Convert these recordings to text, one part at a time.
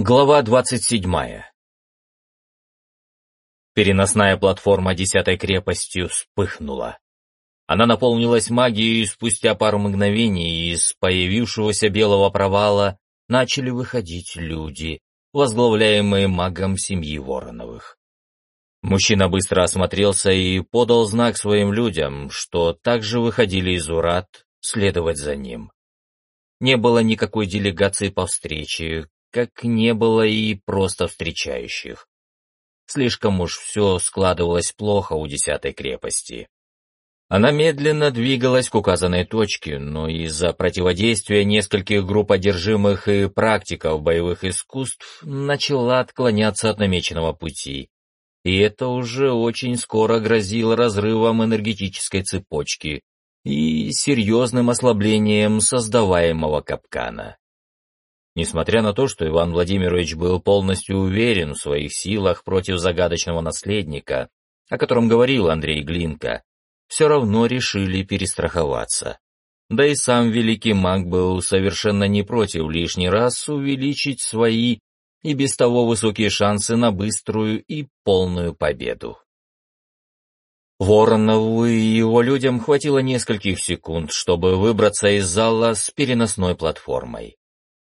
Глава 27. Переносная платформа десятой крепости вспыхнула. Она наполнилась магией, и спустя пару мгновений из появившегося белого провала начали выходить люди, возглавляемые магом семьи Вороновых. Мужчина быстро осмотрелся и подал знак своим людям, что также выходили из Урат следовать за ним. Не было никакой делегации по встрече, как не было и просто встречающих. Слишком уж все складывалось плохо у десятой крепости. Она медленно двигалась к указанной точке, но из-за противодействия нескольких групп одержимых и практиков боевых искусств начала отклоняться от намеченного пути. И это уже очень скоро грозило разрывом энергетической цепочки и серьезным ослаблением создаваемого капкана. Несмотря на то, что Иван Владимирович был полностью уверен в своих силах против загадочного наследника, о котором говорил Андрей Глинка, все равно решили перестраховаться. Да и сам великий маг был совершенно не против лишний раз увеличить свои и без того высокие шансы на быструю и полную победу. Воронову и его людям хватило нескольких секунд, чтобы выбраться из зала с переносной платформой.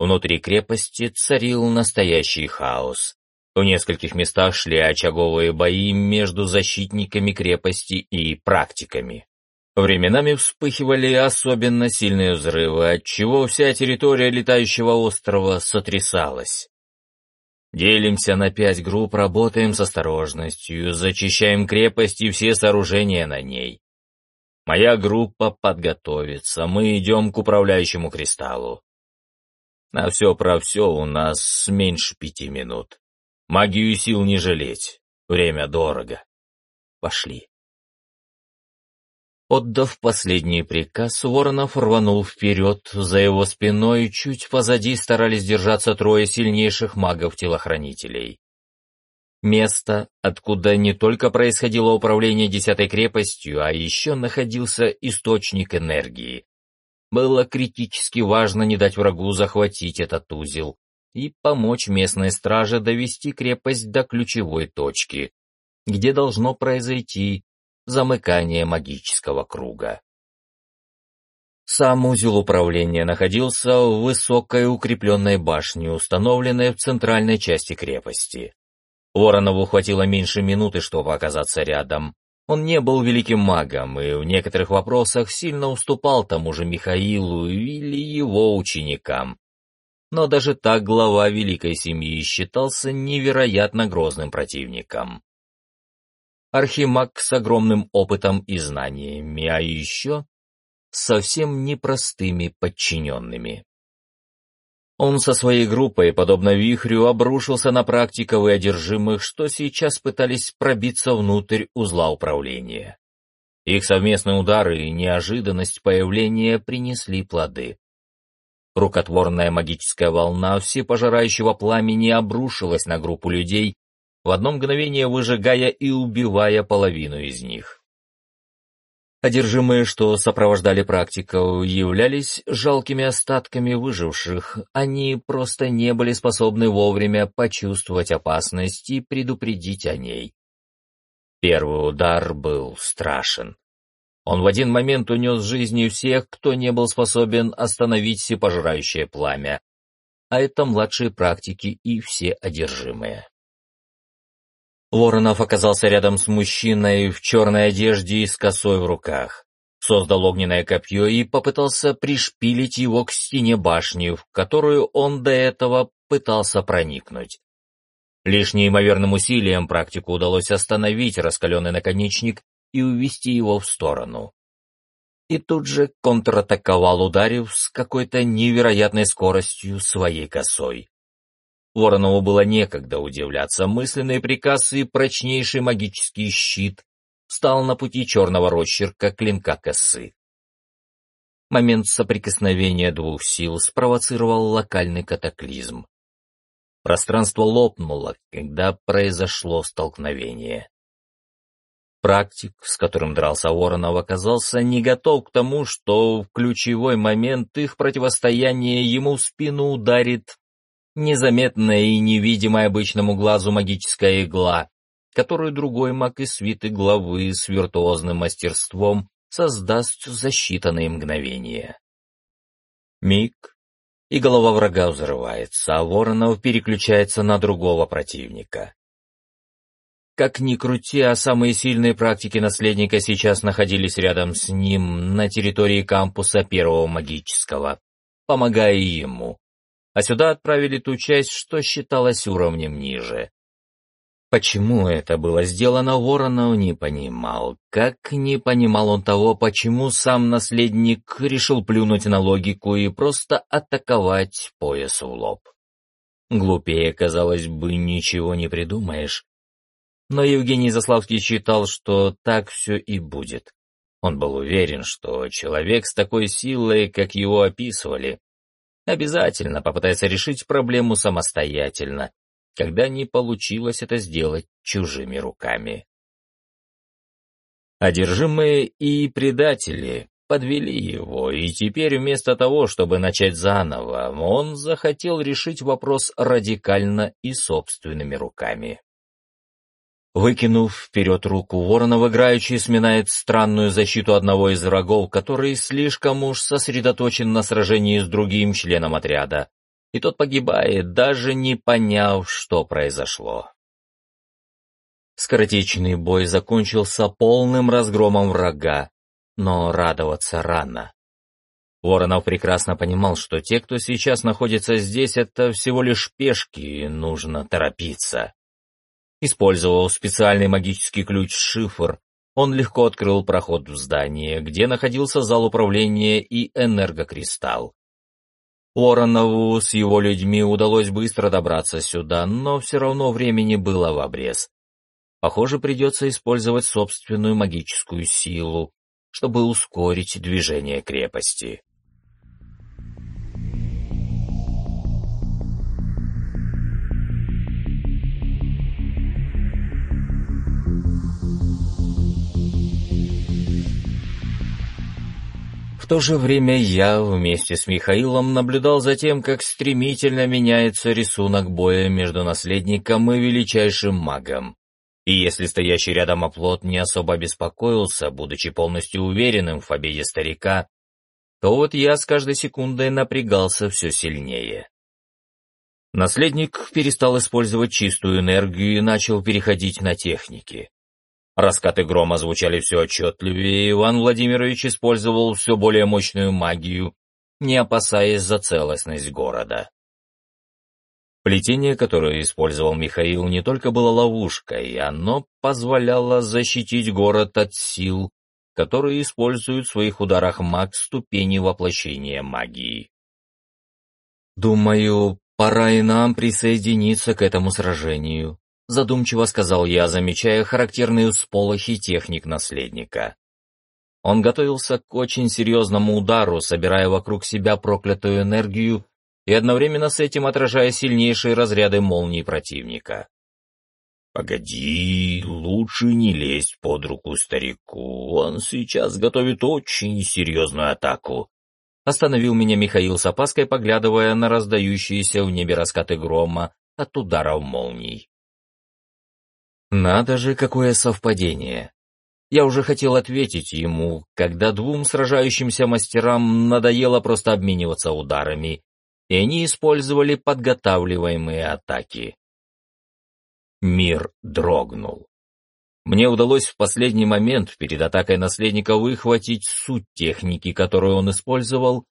Внутри крепости царил настоящий хаос. В нескольких местах шли очаговые бои между защитниками крепости и практиками. Временами вспыхивали особенно сильные взрывы, отчего вся территория летающего острова сотрясалась. Делимся на пять групп, работаем с осторожностью, зачищаем крепость и все сооружения на ней. Моя группа подготовится, мы идем к управляющему кристаллу. На все про все у нас меньше пяти минут. Магию сил не жалеть. Время дорого. Пошли. Отдав последний приказ, Воронов рванул вперед, за его спиной чуть позади старались держаться трое сильнейших магов-телохранителей. Место, откуда не только происходило управление десятой крепостью, а еще находился источник энергии, было критически важно не дать врагу захватить этот узел и помочь местной страже довести крепость до ключевой точки, где должно произойти замыкание магического круга. Сам узел управления находился в высокой укрепленной башне, установленной в центральной части крепости. Воронову хватило меньше минуты, чтобы оказаться рядом, он не был великим магом и в некоторых вопросах сильно уступал тому же Михаилу или его ученикам. Но даже так глава великой семьи считался невероятно грозным противником. Архимаг с огромным опытом и знаниями, а еще совсем непростыми подчиненными. Он со своей группой, подобно вихрю, обрушился на практиков и одержимых, что сейчас пытались пробиться внутрь узла управления. Их совместные удары и неожиданность появления принесли плоды. Рукотворная магическая волна всепожирающего пламени обрушилась на группу людей, в одно мгновение выжигая и убивая половину из них. Одержимые, что сопровождали практиков, являлись жалкими остатками выживших, они просто не были способны вовремя почувствовать опасность и предупредить о ней. Первый удар был страшен. Он в один момент унес жизни всех, кто не был способен остановить всепожирающее пламя, а это младшие практики и все одержимые. Воронов оказался рядом с мужчиной в черной одежде и с косой в руках. Создал огненное копье и попытался пришпилить его к стене башни, в которую он до этого пытался проникнуть. Лишь неимоверным усилием практику удалось остановить раскаленный наконечник и увести его в сторону. И тут же контратаковал, ударив с какой-то невероятной скоростью своей косой. Воронову было некогда удивляться. Мысленный приказ и прочнейший магический щит стал на пути черного росчерка клинка косы. Момент соприкосновения двух сил спровоцировал локальный катаклизм. Пространство лопнуло, когда произошло столкновение. Практик, с которым дрался Воронов, оказался не готов к тому, что в ключевой момент их противостояния ему в спину ударит незаметная и невидимая обычному глазу магическая игла, которую другой маг из свиты главы с виртуозным мастерством создаст за считанные мгновения. Миг, и голова врага взрывается, а Воронов переключается на другого противника. Как ни крути, а самые сильные практики наследника сейчас находились рядом с ним на территории кампуса первого магического, помогая ему. А сюда отправили ту часть, что считалась уровнем ниже. Почему это было сделано, Воронов не понимал. Как не понимал он того, почему сам наследник решил плюнуть на логику и просто атаковать пояс в лоб. Глупее, казалось бы, ничего не придумаешь. Но Евгений Заславский считал, что так все и будет. Он был уверен, что человек с такой силой, как его описывали, обязательно попытается решить проблему самостоятельно, когда не получилось это сделать чужими руками. Одержимые и предатели подвели его, и теперь вместо того, чтобы начать заново, он захотел решить вопрос радикально и собственными руками. Выкинув вперед руку, Воронов играючи сминает странную защиту одного из врагов, который слишком уж сосредоточен на сражении с другим членом отряда, и тот погибает, даже не поняв, что произошло. Скоротечный бой закончился полным разгромом врага, но радоваться рано. Воронов прекрасно понимал, что те, кто сейчас находится здесь, это всего лишь пешки, и нужно торопиться. Использовав специальный магический ключ-шифр, он легко открыл проход в здание, где находился зал управления и энергокристалл. Воронову с его людьми удалось быстро добраться сюда, но все равно времени было в обрез. Похоже, придется использовать собственную магическую силу, чтобы ускорить движение крепости. То же время я вместе с Михаилом наблюдал за тем, как стремительно меняется рисунок боя между наследником и величайшим магом. И если стоящий рядом оплот не особо беспокоился, будучи полностью уверенным в победе старика, то вот я с каждой секундой напрягался все сильнее. Наследник перестал использовать чистую энергию и начал переходить на техники. Раскаты грома звучали все отчетливее, Иван Владимирович использовал все более мощную магию, не опасаясь за целостность города. Плетение, которое использовал Михаил, не только было ловушкой, оно позволяло защитить город от сил, которые используют в своих ударах маг ступени воплощения магии. «Думаю, пора и нам присоединиться к этому сражению», задумчиво сказал я, замечая характерные всполохи техник наследника. Он готовился к очень серьезному удару, собирая вокруг себя проклятую энергию и одновременно с этим отражая сильнейшие разряды молний противника. «Погоди, лучше не лезть под руку старику, он сейчас готовит очень серьезную атаку», Остановил меня Михаил с опаской, поглядывая на раздающиеся в небе раскаты грома от ударов молний. Надо же, какое совпадение. Я уже хотел ответить ему, когда двум сражающимся мастерам надоело просто обмениваться ударами, и они использовали подготавливаемые атаки. Мир дрогнул. Мне удалось в последний момент перед атакой наследника выхватить суть техники, которую он использовал,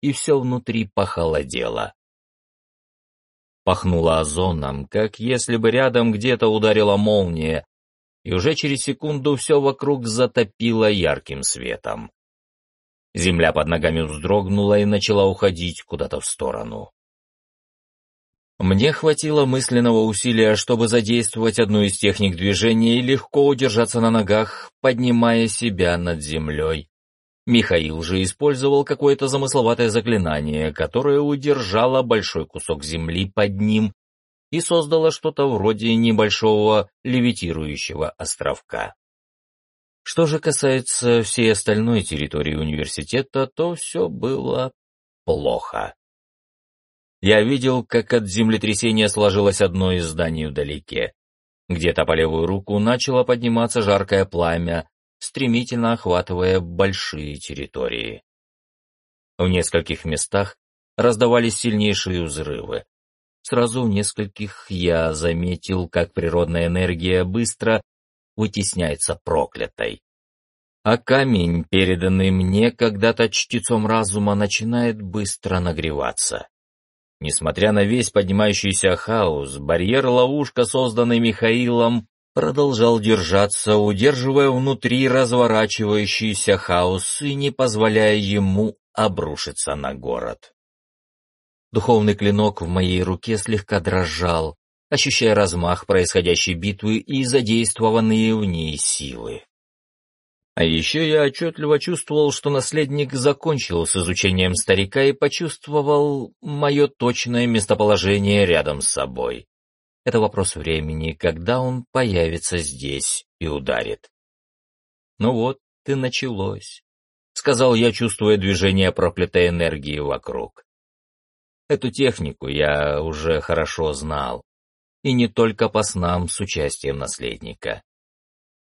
и все внутри похолодело пахнуло озоном, как если бы рядом где-то ударила молния, и уже через секунду все вокруг затопило ярким светом. Земля под ногами вздрогнула и начала уходить куда-то в сторону. Мне хватило мысленного усилия, чтобы задействовать одну из техник движения и легко удержаться на ногах, поднимая себя над землей, Михаил же использовал какое-то замысловатое заклинание, которое удержало большой кусок земли под ним и создало что-то вроде небольшого левитирующего островка. Что же касается всей остальной территории университета, то все было плохо. Я видел, как от землетрясения сложилось одно из зданий вдалеке. Где-то по левую руку начало подниматься жаркое пламя, стремительно охватывая большие территории. В нескольких местах раздавались сильнейшие взрывы. Сразу в нескольких я заметил, как природная энергия быстро вытесняется проклятой. А камень, переданный мне когда-то чтецом разума, начинает быстро нагреваться. Несмотря на весь поднимающийся хаос, барьер-ловушка, созданный Михаилом, продолжал держаться, удерживая внутри разворачивающийся хаос и не позволяя ему обрушиться на город. Духовный клинок в моей руке слегка дрожал, ощущая размах происходящей битвы и задействованные в ней силы. А еще я отчетливо чувствовал, что наследник закончил с изучением старика и почувствовал мое точное местоположение рядом с собой. Это вопрос времени, когда он появится здесь и ударит. Ну вот и началось, — сказал я, чувствуя движение проклятой энергии вокруг. Эту технику я уже хорошо знал, и не только по снам с участием наследника.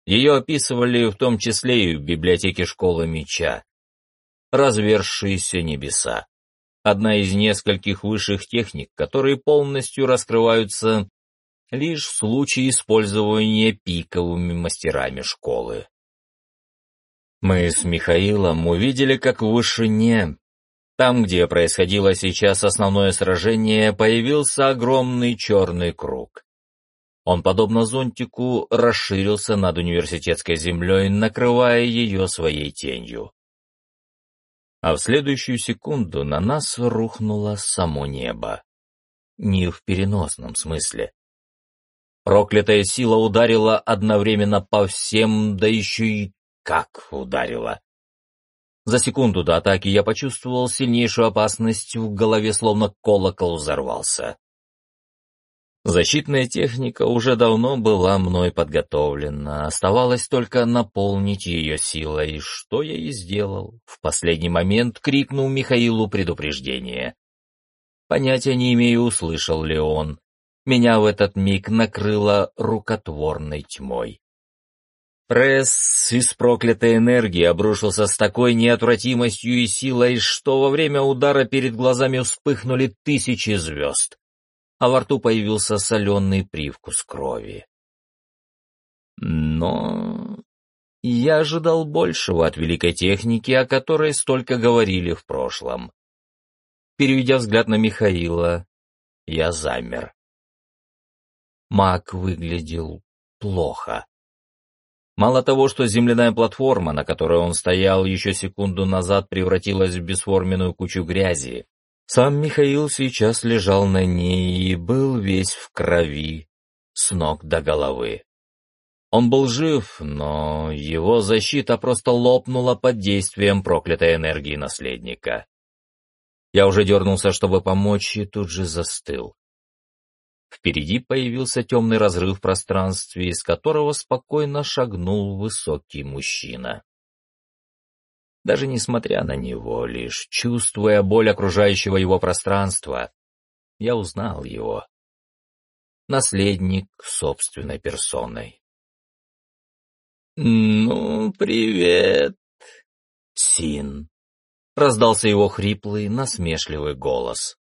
Ее описывали в том числе и в библиотеке школы меча. Развершиеся небеса. Одна из нескольких высших техник, которые полностью раскрываются лишь в случае использования пиковыми мастерами школы. Мы с Михаилом увидели, как в вышине, там, где происходило сейчас основное сражение, появился огромный черный круг. Он, подобно зонтику, расширился над университетской землей, накрывая ее своей тенью. А в следующую секунду на нас рухнуло само небо. Не в переносном смысле. Проклятая сила ударила одновременно по всем, да еще и как ударила. За секунду до атаки я почувствовал сильнейшую опасность, в голове словно колокол взорвался. Защитная техника уже давно была мной подготовлена, оставалось только наполнить ее силой, что я и сделал. В последний момент крикнул Михаилу предупреждение. Понятия не имею, услышал ли он. Меня в этот миг накрыло рукотворной тьмой. Пресс из проклятой энергии обрушился с такой неотвратимостью и силой, что во время удара перед глазами вспыхнули тысячи звезд а во рту появился соленый привкус крови. Но я ожидал большего от великой техники, о которой столько говорили в прошлом. Переведя взгляд на Михаила, я замер. Маг выглядел плохо. Мало того, что земляная платформа, на которой он стоял еще секунду назад, превратилась в бесформенную кучу грязи, сам Михаил сейчас лежал на ней и был весь в крови, с ног до головы. Он был жив, но его защита просто лопнула под действием проклятой энергии наследника. Я уже дернулся, чтобы помочь, и тут же застыл. Впереди появился темный разрыв в пространстве, из которого спокойно шагнул высокий мужчина даже несмотря на него, лишь чувствуя боль окружающего его пространства, я узнал его. Наследник собственной персоной. «Ну, привет, Син!» — раздался его хриплый, насмешливый голос.